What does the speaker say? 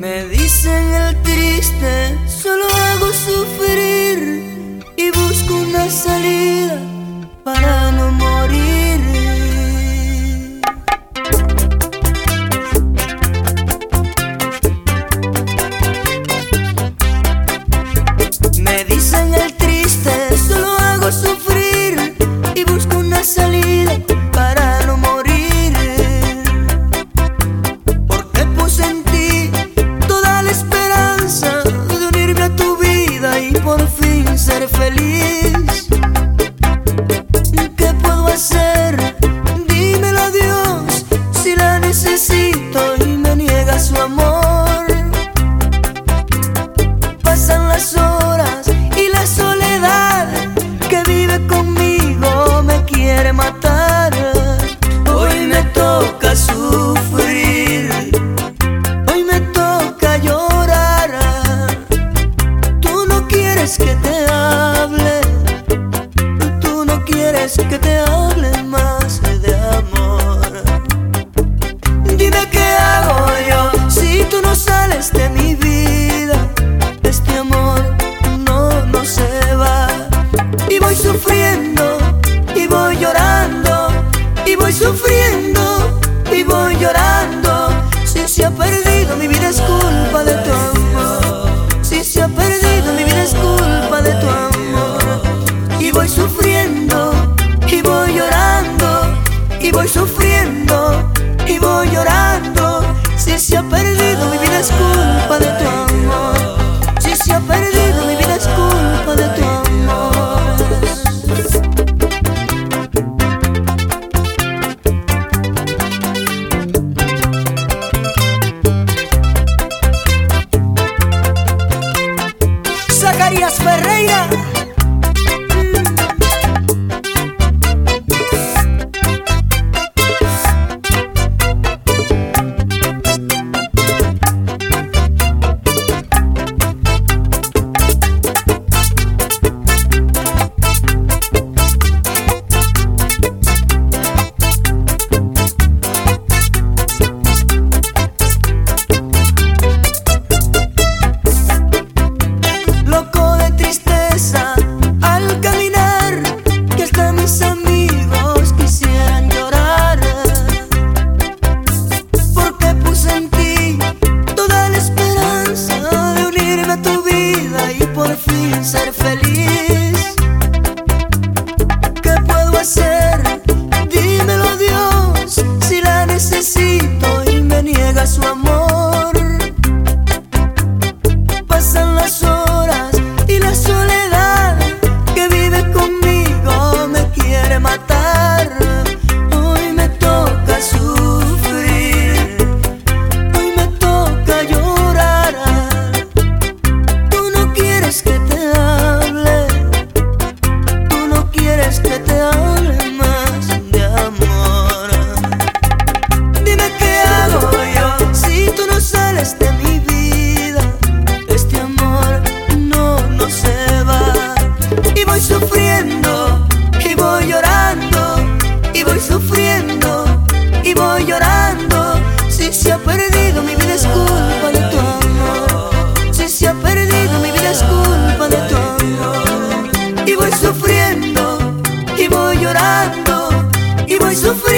Me dicen el triste, solo hago sufrir y busco una salida. mata. voy sufriendo y voy llorando. Si se ha perdido mi vida es culpa de tu. de mi vida, este amor no, no se va. Y voy sufriendo, y voy llorando, y voy sufriendo, y voy llorando. Si se ha perdido mi vida es culpa de tu. Si se ha perdido mi vida es culpa de tu amor. Y voy sufriendo, y voy llorando, y voy sufriendo.